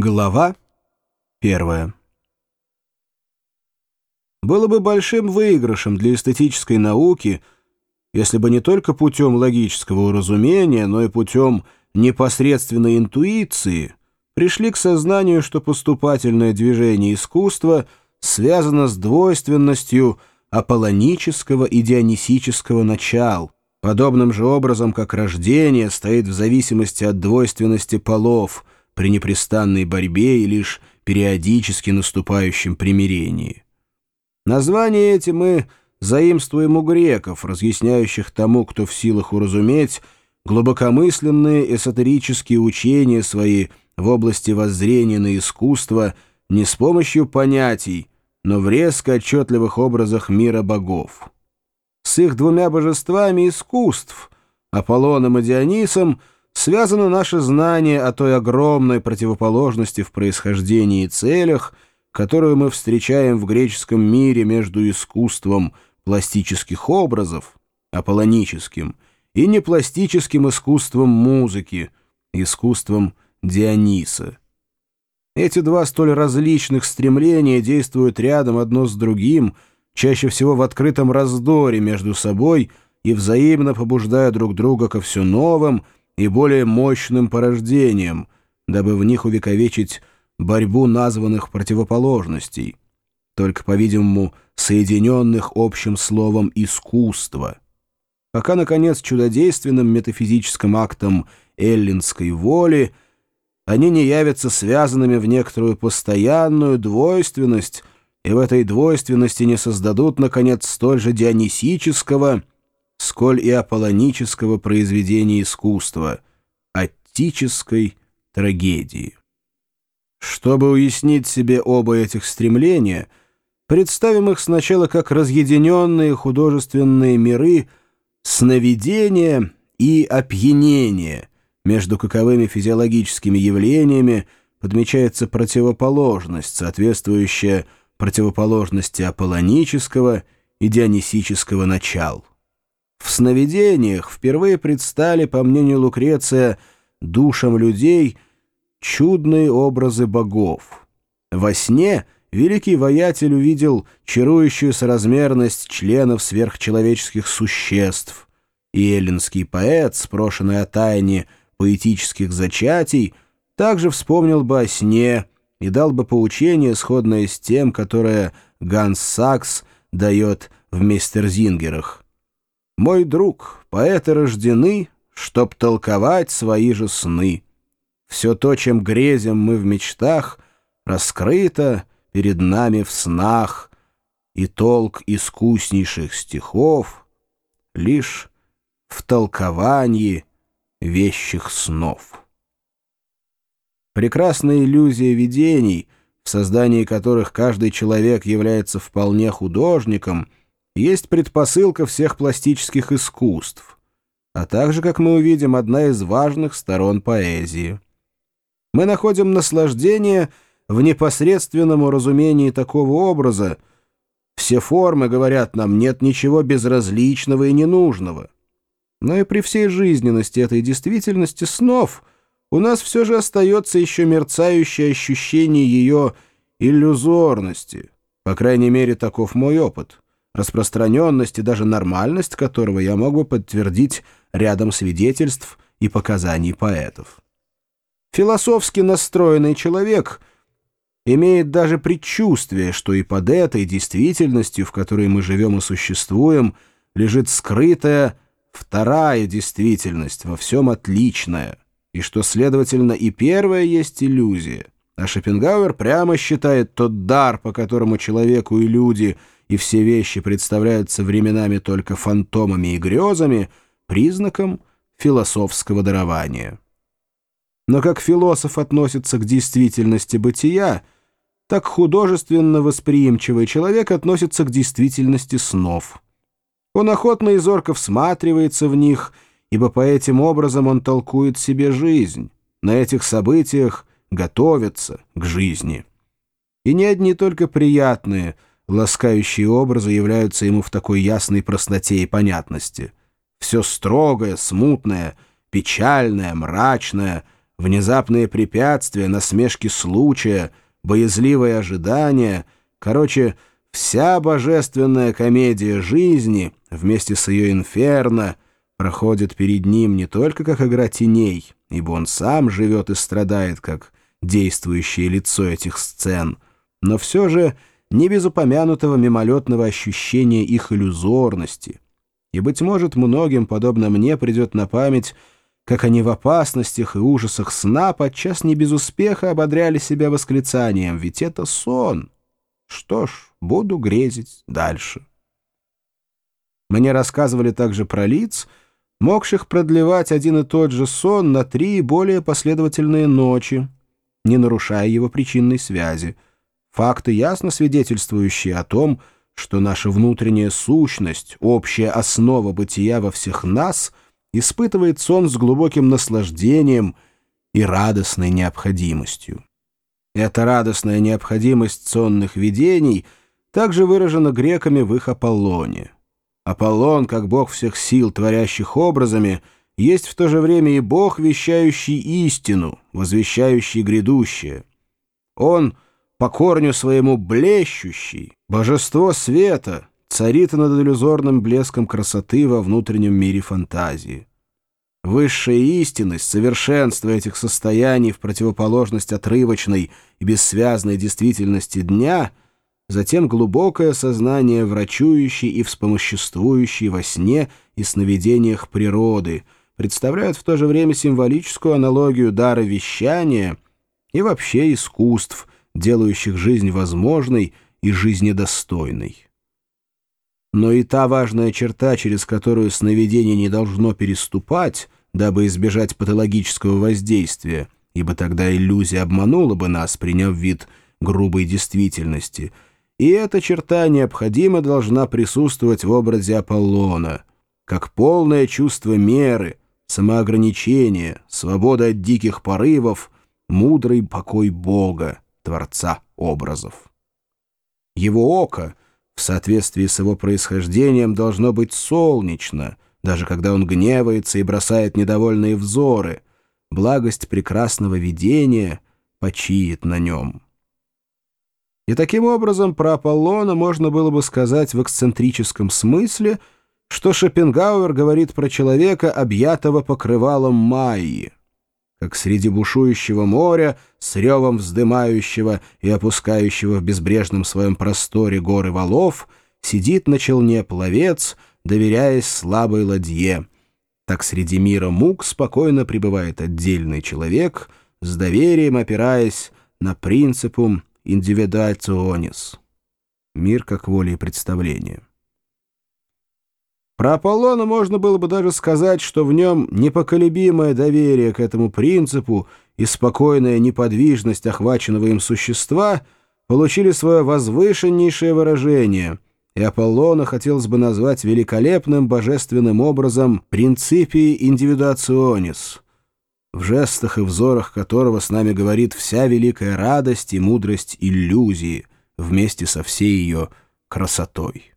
Глава первая. Было бы большим выигрышем для эстетической науки, если бы не только путем логического уразумения, но и путем непосредственной интуиции пришли к сознанию, что поступательное движение искусства связано с двойственностью аполлонического и дионисического начал, подобным же образом, как рождение стоит в зависимости от двойственности полов — при непрестанной борьбе и лишь периодически наступающем примирении. Название эти мы заимствуем у греков, разъясняющих тому, кто в силах уразуметь, глубокомысленные эзотерические учения свои в области воззрения на искусство не с помощью понятий, но в резко отчетливых образах мира богов. С их двумя божествами искусств, Аполлоном и Дионисом, связано наше знание о той огромной противоположности в происхождении и целях, которую мы встречаем в греческом мире между искусством пластических образов, аполлоническим, и непластическим искусством музыки, искусством Диониса. Эти два столь различных стремления действуют рядом одно с другим, чаще всего в открытом раздоре между собой и взаимно побуждая друг друга ко все новым – и более мощным порождением, дабы в них увековечить борьбу названных противоположностей, только, по-видимому, соединенных общим словом «искусство», пока, наконец, чудодейственным метафизическим актом эллинской воли они не явятся связанными в некоторую постоянную двойственность и в этой двойственности не создадут, наконец, столь же дионисического – сколь и аполлонического произведения искусства, аттической трагедии. Чтобы уяснить себе оба этих стремления, представим их сначала как разъединенные художественные миры сновидения и опьянения, между каковыми физиологическими явлениями подмечается противоположность, соответствующая противоположности аполлонического и дионисического начал. В сновидениях впервые предстали, по мнению Лукреция, душам людей чудные образы богов. Во сне великий воятель увидел чарующую соразмерность членов сверхчеловеческих существ, и эллинский поэт, спрошенный о тайне поэтических зачатий, также вспомнил бы о сне и дал бы поучение, сходное с тем, которое Ганс Сакс дает в «Мистерзингерах». Мой друг, поэты рождены, чтоб толковать свои же сны. Все то, чем грезим мы в мечтах, раскрыто перед нами в снах, и толк искуснейших стихов лишь в толковании вещих снов. Прекрасная иллюзия видений, в создании которых каждый человек является вполне художником — есть предпосылка всех пластических искусств, а также, как мы увидим, одна из важных сторон поэзии. Мы находим наслаждение в непосредственном уразумении такого образа. Все формы, говорят нам, нет ничего безразличного и ненужного. Но и при всей жизненности этой действительности снов у нас все же остается еще мерцающее ощущение ее иллюзорности. По крайней мере, таков мой опыт распространенность и даже нормальность которого я мог бы подтвердить рядом свидетельств и показаний поэтов. Философски настроенный человек имеет даже предчувствие, что и под этой действительностью, в которой мы живем и существуем, лежит скрытая вторая действительность, во всем отличная, и что, следовательно, и первая есть иллюзия. А Шопенгауэр прямо считает тот дар, по которому человеку и люди – и все вещи представляются временами только фантомами и грезами, признаком философского дарования. Но как философ относится к действительности бытия, так художественно восприимчивый человек относится к действительности снов. Он охотно и зорко всматривается в них, ибо по этим образом он толкует себе жизнь, на этих событиях готовится к жизни. И не одни только приятные – Ласкающие образы являются ему в такой ясной простоте и понятности. Все строгое, смутное, печальное, мрачное внезапные препятствия, насмешки случая, боязливое ожидание, короче, вся божественная комедия жизни вместе с ее инферно проходит перед ним не только как игра теней, ибо он сам живет и страдает как действующее лицо этих сцен, но все же не без упомянутого мимолетного ощущения их иллюзорности. И, быть может, многим, подобно мне, придет на память, как они в опасностях и ужасах сна подчас не без успеха ободряли себя восклицанием «Ведь это сон!» Что ж, буду грезить дальше. Мне рассказывали также про лиц, могших продлевать один и тот же сон на три более последовательные ночи, не нарушая его причинной связи. Факты ясно свидетельствующие о том, что наша внутренняя сущность, общая основа бытия во всех нас, испытывает сон с глубоким наслаждением и радостной необходимостью. Эта радостная необходимость сонных видений также выражена греками в их Аполлоне. Аполлон, как бог всех сил, творящих образами, есть в то же время и бог, вещающий истину, возвещающий грядущее. Он — по корню своему блещущий, божество света, царит над иллюзорным блеском красоты во внутреннем мире фантазии. Высшая истинность, совершенство этих состояний в противоположность отрывочной и бессвязной действительности дня, затем глубокое сознание врачующей и вспомоществующей во сне и сновидениях природы представляют в то же время символическую аналогию дара вещания и вообще искусств, делающих жизнь возможной и жизнедостойной. Но и та важная черта, через которую сновидение не должно переступать, дабы избежать патологического воздействия, ибо тогда иллюзия обманула бы нас, приняв вид грубой действительности, и эта черта необходимо должна присутствовать в образе Аполлона, как полное чувство меры, самоограничения, свобода от диких порывов, мудрый покой Бога. Творца образов. Его око, в соответствии с его происхождением, должно быть солнечно, даже когда он гневается и бросает недовольные взоры. Благость прекрасного видения почиет на нем. И таким образом про Аполлона можно было бы сказать в эксцентрическом смысле, что Шопенгауэр говорит про человека, объятого покрывалом Майи как среди бушующего моря, с ревом вздымающего и опускающего в безбрежном своем просторе горы валов, сидит на челне пловец, доверяясь слабой ладье. Так среди мира мук спокойно пребывает отдельный человек, с доверием опираясь на принципум индивидуальционис. Мир как воля и представление. Про Аполлона можно было бы даже сказать, что в нем непоколебимое доверие к этому принципу и спокойная неподвижность охваченного им существа получили свое возвышеннейшее выражение, и Аполлона хотелось бы назвать великолепным божественным образом «принципи индивидуационис», в жестах и взорах которого с нами говорит вся великая радость и мудрость иллюзии вместе со всей ее красотой.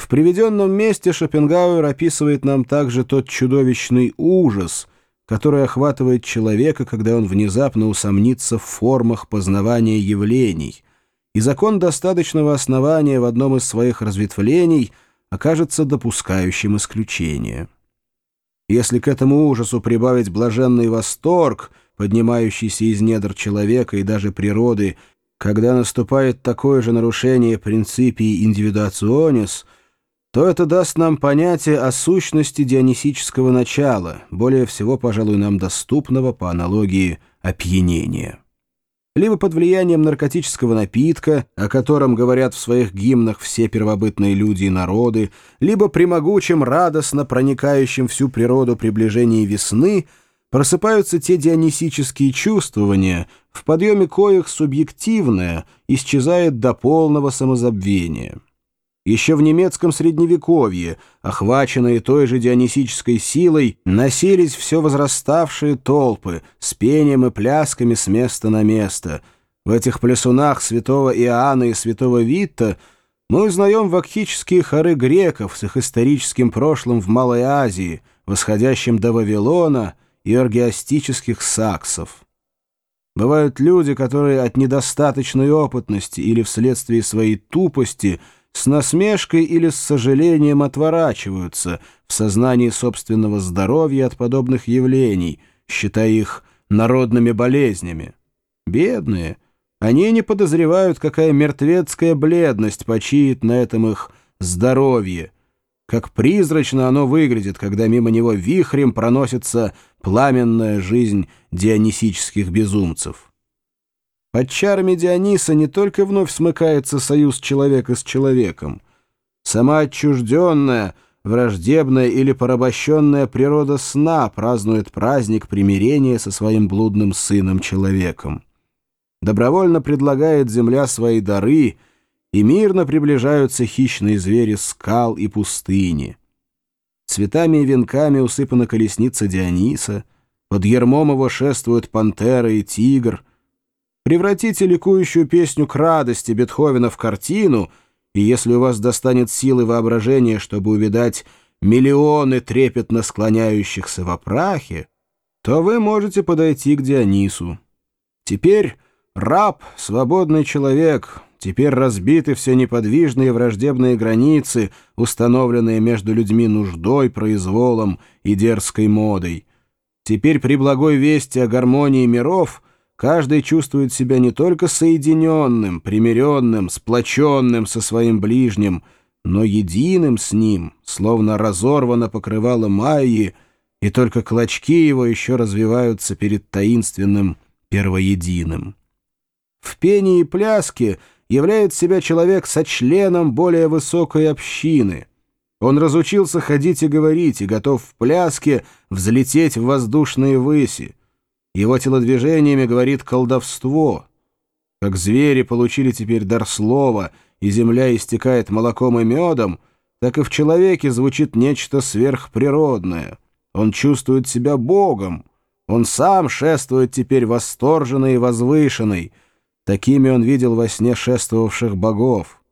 В приведенном месте Шопенгауэр описывает нам также тот чудовищный ужас, который охватывает человека, когда он внезапно усомнится в формах познавания явлений, и закон достаточного основания в одном из своих разветвлений окажется допускающим исключение. Если к этому ужасу прибавить блаженный восторг, поднимающийся из недр человека и даже природы, когда наступает такое же нарушение принципии индивидуационис — то это даст нам понятие о сущности дионисического начала, более всего, пожалуй, нам доступного по аналогии опьянения. Либо под влиянием наркотического напитка, о котором говорят в своих гимнах все первобытные люди и народы, либо при могучем, радостно проникающем всю природу приближении весны, просыпаются те дионисические чувствования, в подъеме коих субъективное исчезает до полного самозабвения. Еще в немецком средневековье, охваченные той же дионисической силой, носились все возраставшие толпы с пением и плясками с места на место. В этих плясунах святого Иоанна и святого Витта мы узнаем вакхические хоры греков с их историческим прошлым в Малой Азии, восходящим до Вавилона и оргиастических саксов. Бывают люди, которые от недостаточной опытности или вследствие своей тупости с насмешкой или с сожалением отворачиваются в сознании собственного здоровья от подобных явлений, считая их народными болезнями. Бедные, они не подозревают, какая мертвецкая бледность почиет на этом их здоровье, как призрачно оно выглядит, когда мимо него вихрем проносится пламенная жизнь дионисических безумцев. Под чарами Диониса не только вновь смыкается союз человека с человеком. Сама отчужденная, враждебная или порабощенная природа сна празднует праздник примирения со своим блудным сыном-человеком. Добровольно предлагает земля свои дары — и мирно приближаются хищные звери скал и пустыни. Цветами и венками усыпана колесница Диониса, под ермом его шествуют пантера и тигр. Превратите ликующую песню к радости Бетховена в картину, и если у вас достанет силы воображения, чтобы увидать миллионы трепетно склоняющихся во прахе, то вы можете подойти к Дионису. Теперь раб, свободный человек — Теперь разбиты все неподвижные враждебные границы, установленные между людьми нуждой, произволом и дерзкой модой. Теперь при благой вести о гармонии миров каждый чувствует себя не только соединенным, примиренным, сплоченным со своим ближним, но единым с ним, словно разорвано покрывало Майи, и только клочки его еще развиваются перед таинственным первоединым. В пении и пляске — являет себя человек со членом более высокой общины. Он разучился ходить и говорить, и готов в пляске взлететь в воздушные выси. Его телодвижениями говорит колдовство. Как звери получили теперь дар слова, и земля истекает молоком и медом, так и в человеке звучит нечто сверхприродное. Он чувствует себя Богом. Он сам шествует теперь восторженный и возвышенный — Такими он видел во сне шествовавших богов.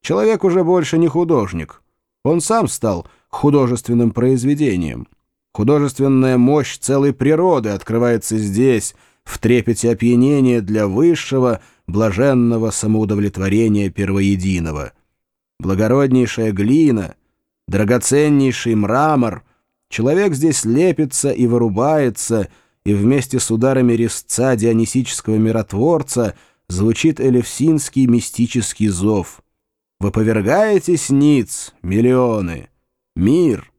Человек уже больше не художник. Он сам стал художественным произведением. Художественная мощь целой природы открывается здесь, в трепете опьянения для высшего, блаженного самоудовлетворения первоединого. Благороднейшая глина, драгоценнейший мрамор, человек здесь лепится и вырубается, и вместе с ударами резца дионисического миротворца — звучит элевсинский мистический зов. Вы повергаетесь ниц, миллионы. Мир,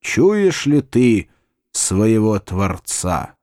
чуешь ли ты своего Творца?